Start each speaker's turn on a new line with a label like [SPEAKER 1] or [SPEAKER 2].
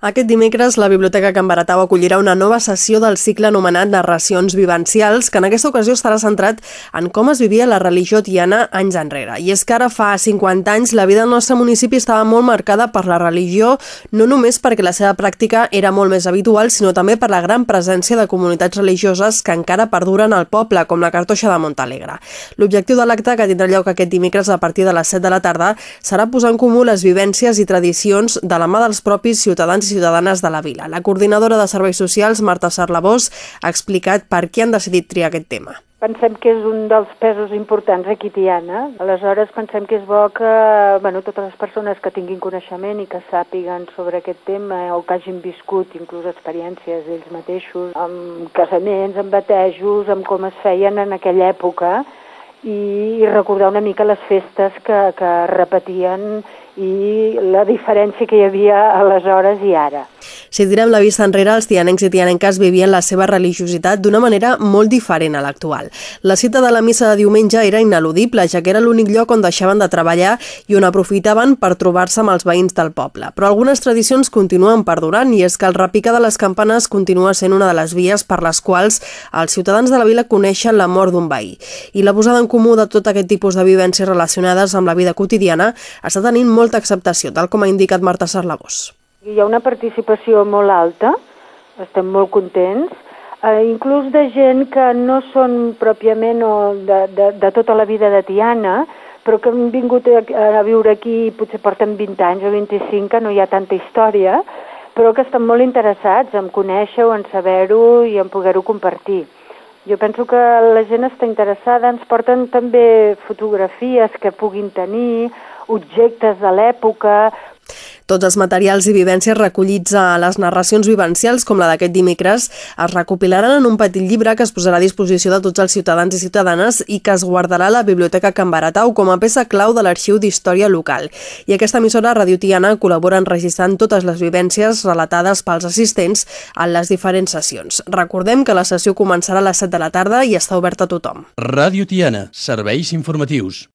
[SPEAKER 1] Aquest dimecres, la Biblioteca Can Baratau acollirà una nova sessió del cicle anomenat Narracions Vivencials, que en aquesta ocasió estarà centrat en com es vivia la religió tiana anys enrere. I és que ara fa 50 anys la vida del nostre municipi estava molt marcada per la religió, no només perquè la seva pràctica era molt més habitual, sinó també per la gran presència de comunitats religioses que encara perduren al poble, com la Cartoixa de Montalegre. L'objectiu de l'acte, que tindrà lloc aquest dimecres a partir de les 7 de la tarda, serà posar en comú les vivències i tradicions de la mà dels propis ciutadans ciutadanes de la vila. La coordinadora de Serveis Socials, Marta Sarlabós, ha explicat per què han decidit triar aquest tema.
[SPEAKER 2] Pensem que és un dels pesos importants aquí Tiana. Aleshores pensem que és bo que bueno, totes les persones que tinguin coneixement i que sàpiguen sobre aquest tema o que hagin viscut inclús experiències ells mateixos amb casaments, amb batejos, amb com es feien en aquella època i recordar una mica les festes que, que repetien i la diferència que hi havia aleshores i ara.
[SPEAKER 1] Si tirem la vista enrere, els tianencs i tianenques vivien la seva religiositat d'una manera molt diferent a l'actual. La cita de la missa de diumenge era ineludible, ja que era l'únic lloc on deixaven de treballar i on aprofitaven per trobar-se amb els veïns del poble. Però algunes tradicions continuen perdurant i és que el repicar de les campanes continua sent una de les vies per les quals els ciutadans de la vila coneixen la mort d'un veí. I la posada en comú de tot aquest tipus de vivències relacionades amb la vida quotidiana està tenint molta acceptació, tal com ha indicat Marta Sarlagós.
[SPEAKER 2] Hi ha una participació molt alta, estem molt contents, eh, inclús de gent que no són pròpiament o de, de, de tota la vida de Tiana, però que han vingut a, a viure aquí potser porten 20 anys o 25, que no hi ha tanta història, però que estan molt interessats en conèixer-ho, en saber-ho i en poder-ho compartir. Jo penso que la gent està interessada, ens porten també fotografies que puguin tenir, objectes de l'època,
[SPEAKER 1] tots els materials i vivències recollits a les narracions vivencials, com la d'aquest dimecres, es recopilaran en un petit llibre que es posarà a disposició de tots els ciutadans i ciutadanes i que es guardarà a la Biblioteca Can Baratau com a peça clau de l'Arxiu d'Història Local. I aquesta emissora Radio Tiana col·labora enregistrant totes les vivències relatades pels assistents en les diferents sessions. Recordem que la sessió començarà a les 7 de la tarda i està oberta a tothom.
[SPEAKER 3] Radio Tiana, serveis informatius.